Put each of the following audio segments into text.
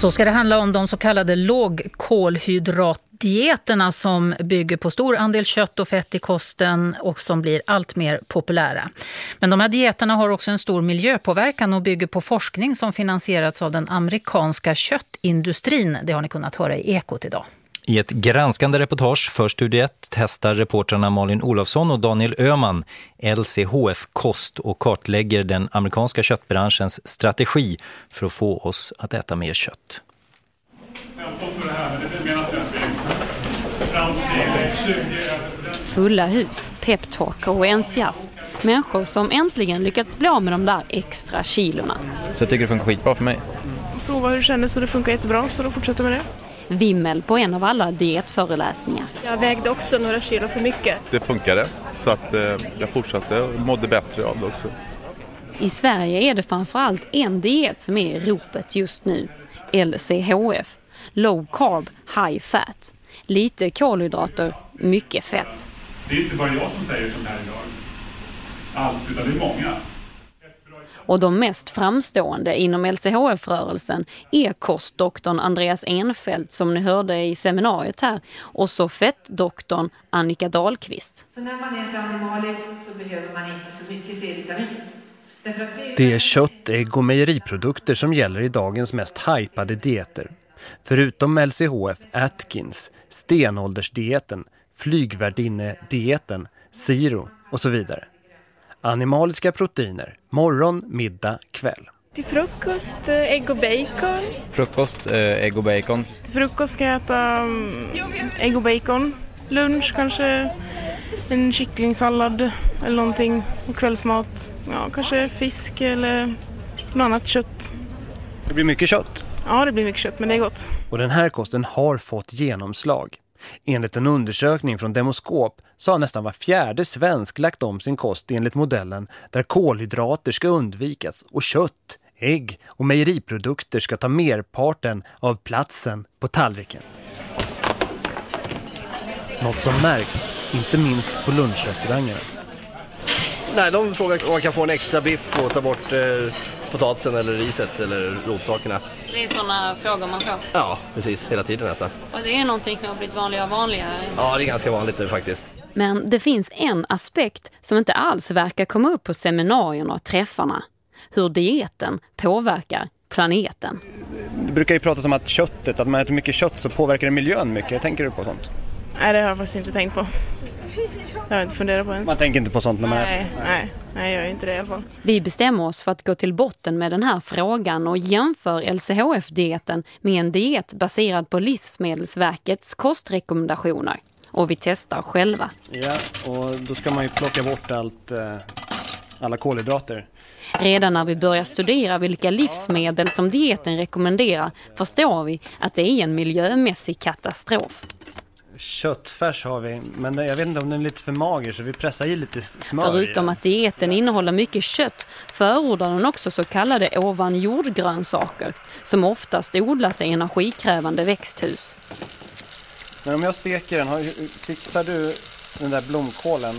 Så ska det handla om de så kallade lågkolhydratdieterna som bygger på stor andel kött och fett i kosten och som blir allt mer populära. Men de här dieterna har också en stor miljöpåverkan och bygger på forskning som finansierats av den amerikanska köttindustrin. Det har ni kunnat höra i Ekot idag. I ett granskande reportage för Studie 1 testar reportrarna Malin Olofsson och Daniel Öman LCHF-kost och kartlägger den amerikanska köttbranschens strategi för att få oss att äta mer kött. Fulla hus, peptalker och entusiasm. Människor som äntligen lyckats bli av med de där extra kilorna. Så jag tycker det funkar skitbra för mig. Prova hur det kändes och det funkar jättebra så då fortsätter med det vimmel på en av alla dietföreläsningar. Jag vägde också några kilo för mycket. Det funkade så att eh, jag fortsatte och mådde bättre av det också. I Sverige är det framförallt en diet som är i ropet just nu. LCHF. Low Carb High Fat. Lite kolhydrater, mycket fett. Det är inte bara jag som säger som det här idag. Alls, utan det är många. Och de mest framstående inom LCHF-rörelsen är kostdoktorn Andreas Enfeldt som ni hörde i seminariet här och så fettdoktorn Annika Dahlqvist. Så när man äter animaliskt så behöver man inte så mycket C-vitamin. Det är kött, ägg och mejeriprodukter som gäller i dagens mest hypade dieter. Förutom LCHF, Atkins, stenåldersdieten, flygvärdinne-dieten, Zero och så vidare. Animaliska proteiner, morgon, middag, kväll. Till frukost, eh, ägg och bacon. Frukost, eh, ägg och bacon. Till frukost ska jag äta mm, ägg och bacon. Lunch kanske en kycklingsallad eller någonting. Och kvällsmat, ja kanske fisk eller något annat kött. Det blir mycket kött. Ja, det blir mycket kött, men det är gott. Och den här kosten har fått genomslag. Enligt en undersökning från Demoskop så har nästan var fjärde svensk lagt om sin kost enligt modellen där kolhydrater ska undvikas och kött, ägg och mejeriprodukter ska ta merparten av platsen på tallriken. Något som märks, inte minst på lunchrestaurangerna. Nej, de frågar om man kan få en extra biff och ta bort eh, potatisen eller riset eller rotsakerna. Det är sådana frågor man får? Ja, precis. Hela tiden nästan. Och det är någonting som har blivit vanligare och vanligare? Ja, det är ganska vanligt nu faktiskt. Men det finns en aspekt som inte alls verkar komma upp på seminarierna och träffarna. Hur dieten påverkar planeten. Det brukar ju pratas om att köttet, att man äter mycket kött så påverkar det miljön mycket. Tänker du på sånt? Nej, det har jag faktiskt inte tänkt på. Jag har inte funderat på ens. Man tänker inte på sånt när man nej, äter? Nej, nej, jag gör inte det i alla fall. Vi bestämmer oss för att gå till botten med den här frågan och jämför LCHF-dieten med en diet baserad på Livsmedelsverkets kostrekommendationer. Och vi testar själva. Ja, och då ska man ju plocka bort allt, eh, alla kolhydrater. Redan när vi börjar studera vilka livsmedel som dieten rekommenderar förstår vi att det är en miljömässig katastrof. Köttfärs har vi, men jag vet inte om den är lite för mager så vi pressar i lite smör Förutom att dieten innehåller mycket kött förordar den också så kallade ovan jordgrönsaker som oftast odlas i energikrävande växthus. Men om jag steker den, fixar du den där blomkålen?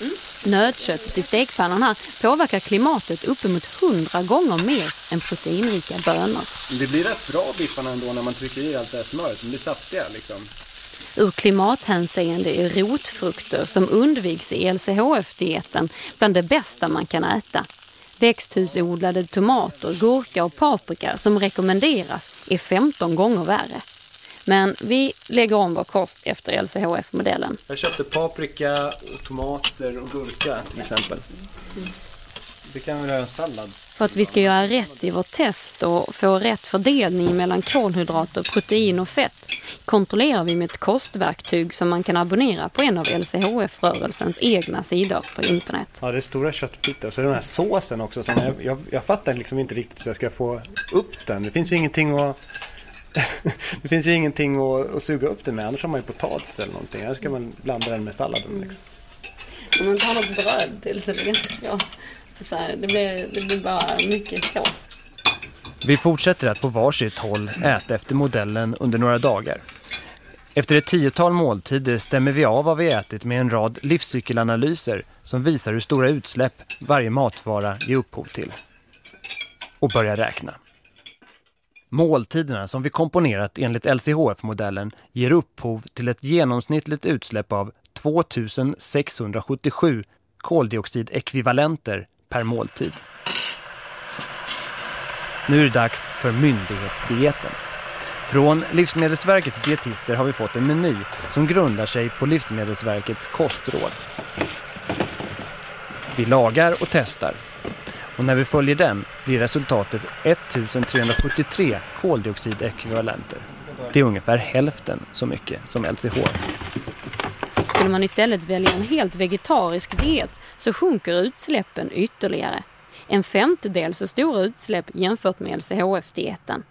Mm. Nötköttet i stekpannan här påverkar klimatet uppemot hundra gånger mer än proteinrika bönor. Det blir rätt bra biffarna ändå när man trycker i allt det här smöret, de blir saftiga liksom. Ur klimathänseende är rotfrukter som undviks i LCHF-dieten bland det bästa man kan äta. Växthusodlade tomater, gurka och paprika som rekommenderas är 15 gånger värre. Men vi lägger om vår kost efter LCHF-modellen. Jag köpte paprika, och tomater och gurka till exempel. Det kan väl göra en sallad. För att vi ska göra rätt i vårt test och få rätt fördelning mellan kolhydrater, protein och fett kontrollerar vi med ett kostverktyg som man kan abonnera på en av LCHF-rörelsens egna sidor på internet. Ja, det är stora köttbitar. Så den här såsen också. Som jag, jag, jag fattar liksom inte riktigt hur jag ska få upp den. Det finns ju ingenting att det finns ju ingenting att, att suga upp den med. Annars har man ju potatis eller någonting. Annars ska man blanda den med salladen. Liksom. Om man inte har något bröd till så blir det ja, så här, det, blir, det blir bara mycket sås. Vi fortsätter att på varsitt håll äta efter modellen under några dagar. Efter ett tiotal måltider stämmer vi av vad vi ätit med en rad livscykelanalyser som visar hur stora utsläpp varje matvara ger upphov till. Och börjar räkna. Måltiderna som vi komponerat enligt LCHF-modellen ger upphov till ett genomsnittligt utsläpp av 2677 koldioxidekvivalenter per måltid. Nu är det dags för myndighetsdieten. Från Livsmedelsverkets dietister har vi fått en meny som grundar sig på Livsmedelsverkets kostråd. Vi lagar och testar. Och när vi följer dem blir resultatet 1373 koldioxidekvivalenter. Det är ungefär hälften så mycket som LCH. Skulle man istället välja en helt vegetarisk diet så sjunker utsläppen ytterligare. En femtedel så stora utsläpp jämfört med LCHF-dieten.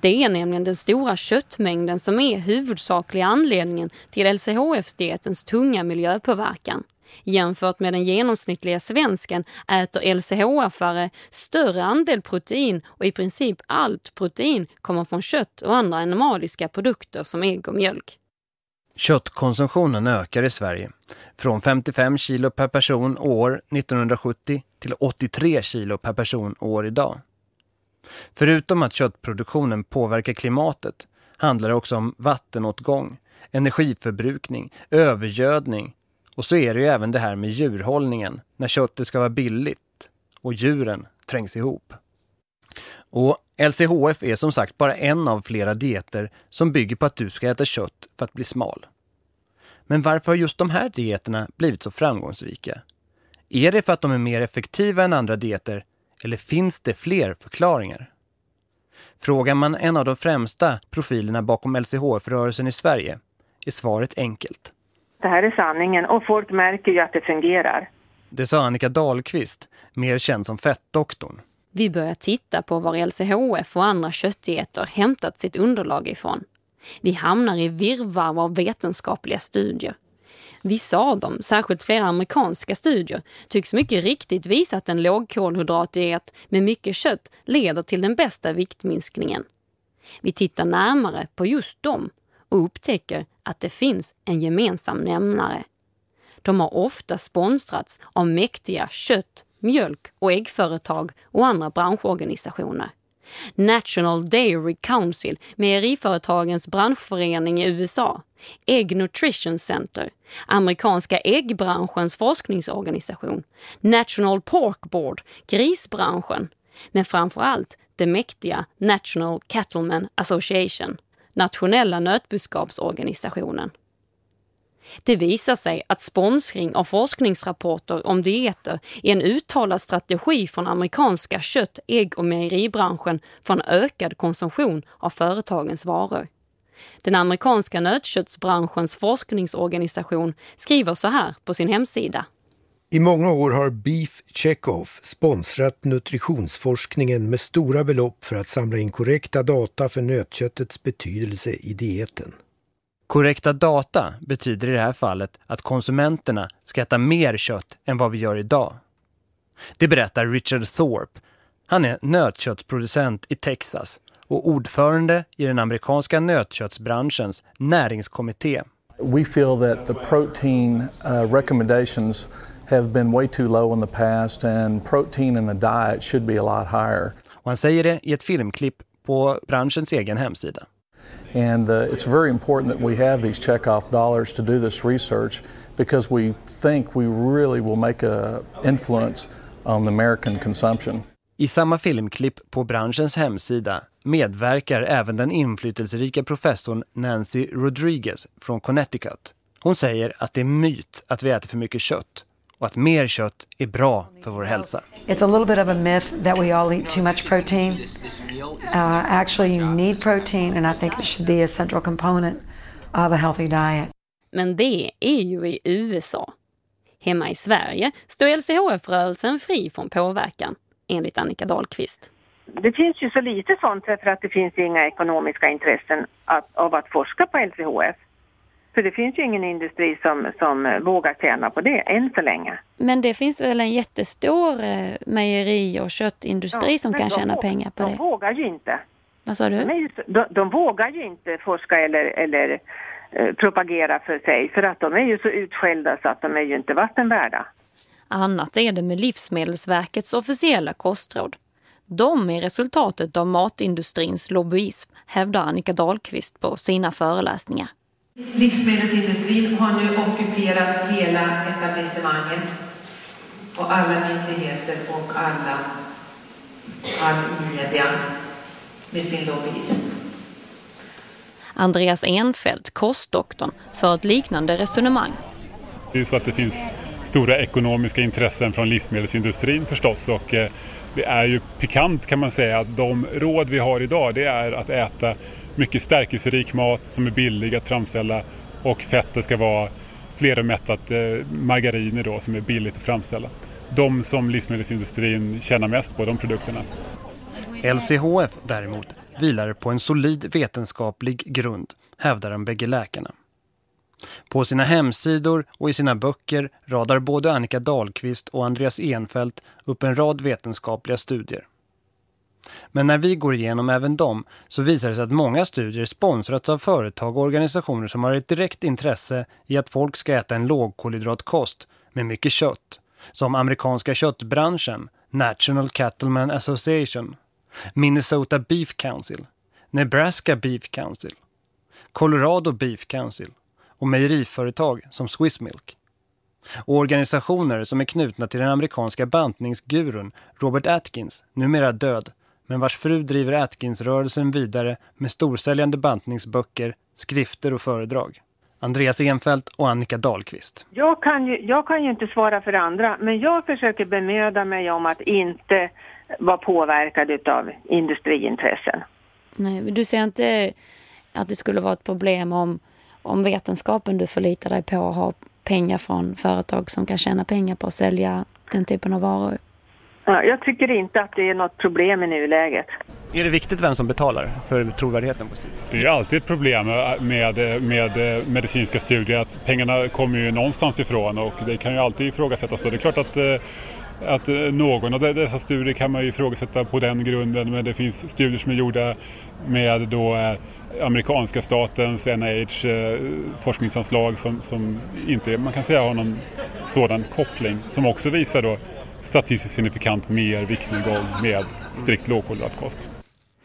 Det är nämligen den stora köttmängden som är huvudsakliga anledningen till LCHF-dietens tunga miljöpåverkan. Jämfört med den genomsnittliga svensken äter LCHF-are större andel protein och i princip allt protein kommer från kött och andra animaliska produkter som ägg och mjölk. Köttkonsumtionen ökar i Sverige från 55 kilo per person år 1970 till 83 kilo per person år idag. Förutom att köttproduktionen påverkar klimatet handlar det också om vattenåtgång, energiförbrukning, övergödning och så är det ju även det här med djurhållningen när köttet ska vara billigt och djuren trängs ihop. Och LCHF är som sagt bara en av flera dieter som bygger på att du ska äta kött för att bli smal. Men varför har just de här dieterna blivit så framgångsrika? Är det för att de är mer effektiva än andra dieter eller finns det fler förklaringar? Frågar man en av de främsta profilerna bakom LCHF-rörelsen i Sverige är svaret enkelt. Det här är sanningen och folk märker ju att det fungerar. Det sa Annika Dahlqvist, mer känd som fettdoktorn. Vi börjar titta på var LCHF och andra köttdieter hämtat sitt underlag ifrån. Vi hamnar i virrvarr av vetenskapliga studier. Vissa av dem, särskilt flera amerikanska studier, tycks mycket riktigt visa att en lågkolhydratdiet med mycket kött leder till den bästa viktminskningen. Vi tittar närmare på just dem och upptäcker att det finns en gemensam nämnare. De har ofta sponsrats av mäktiga kött-, mjölk och äggföretag och andra branschorganisationer. National Dairy Council, mejeriföretagens branschförening i USA, Egg Nutrition Center, amerikanska äggbranschens forskningsorganisation, National Pork Board, grisbranschen, men framför allt det mäktiga National Cattlemen Association, nationella nötboskapsorganisationen. Det visar sig att sponsring av forskningsrapporter om dieter är en uttalad strategi från amerikanska kött-, ägg- och mejeribranschen för en ökad konsumtion av företagens varor. Den amerikanska nötköttsbranschens forskningsorganisation skriver så här på sin hemsida. I många år har Beef Checkoff sponsrat nutritionsforskningen med stora belopp för att samla in korrekta data för nötköttets betydelse i dieten. Korrekta data betyder i det här fallet att konsumenterna ska äta mer kött än vad vi gör idag. Det berättar Richard Thorpe. Han är nötköttsproducent i Texas och ordförande i den amerikanska nötköttsbranschens näringskommitté. We feel that the protein uh, recommendations have been way too low in the past and protein in the diet should be a lot higher. Och han säger det i ett filmklipp på branschens egen hemsida. And uh, it's very important that we have these checkoff dollars to do this research because we think we really will make a influence on the American consumption. I samma filmklipp på branschens hemsida medverkar även den inflytelserika professorn Nancy Rodriguez från Connecticut. Hon säger att det är myt att vi äter för mycket kött och att mer kött är bra för vår hälsa. It's a little bit of a myth that we all eat too much protein. Uh, actually you need protein and I think it should be a central component of a healthy diet. Men det är ju i USA. Hemma i Sverige står LCHF-rörelsen fri från påverkan, enligt Annika Dahlqvist. Det finns ju så lite sånt för att det finns inga ekonomiska intressen att, av att forska på LCHF. För det finns ju ingen industri som, som vågar tjäna på det än så länge. Men det finns väl en jättestor eh, mejeri och köttindustri Ja, som kan de tjäna vågar- pengar på de det. vågar ju inte. Vad sa De, du? ju, så- de, de vågar ju inte forska eller, eller eh, propagera för sig för att de är ju så utskällda så att de är ju inte vattenvärda. Annat är det med Livsmedelsverkets officiella kostråd. De är resultatet av matindustrins lobbyism, hävdar Annika Dahlqvist på sina föreläsningar. Livsmedelsindustrin har nu ockuperat hela etablissemanget och alla myndigheter och alla, all media med sin lobbyism. Andreas Enfeldt, kostdoktorn, för ett liknande resonemang. Det är så att det finns stora ekonomiska intressen från livsmedelsindustrin förstås och eh, det är ju pikant kan man säga att de råd vi har idag det är att äta mycket stärkelserik mat som är billig att framställa och fettet ska vara fleromättat eh, margariner då som är billigt att framställa. De som livsmedelsindustrin tjänar mest på, de produkterna. LCHF däremot vilar på en solid vetenskaplig grund, hävdar de bägge läkarna. På sina hemsidor och i sina böcker radar både Annika Dahlqvist och Andreas Enfeldt upp en rad vetenskapliga studier. Men när vi går igenom även dem så visar det sig att många studier sponsrats av företag och organisationer som har ett direkt intresse i att folk ska äta en lågkolhydratkost med mycket kött, som amerikanska köttbranschen, National Cattleman Association, Minnesota Beef Council, Nebraska Beef Council, Colorado Beef Council och mejeriföretag som Swiss Milk. Och organisationer som är knutna till den amerikanska bantningsgurun Robert Atkins, numera död, men vars fru driver Atkins-rörelsen vidare med storsäljande bantningsböcker, skrifter och föredrag. Andreas Enfeldt och Annika Dahlqvist. Jag kan, ju, jag kan ju inte svara för andra, men jag försöker bemöda mig om att inte vara påverkad av industriintressen. Nej, du ser inte att det skulle vara ett problem om, om vetenskapen du förlitar dig på har pengar från företag som kan tjäna pengar på att sälja den typen av varor? Ja, jag tycker inte att det är något problem i nuläget. Är det viktigt vem som betalar för trovärdigheten på studien? Det är alltid ett problem med, med medicinska studier att pengarna kommer ju någonstans ifrån och det kan ju alltid ifrågasättas. Då. Det är klart att, eh, att eh, någon av dessa studier kan man ju ifrågasätta på den grunden men det finns studier som är gjorda med då eh, amerikanska statens NIH eh, forskningsanslag som, som inte man kan säga har någon sådan koppling som också visar då statistiskt signifikant mer viktnedgång med strikt lågkolhydratkost.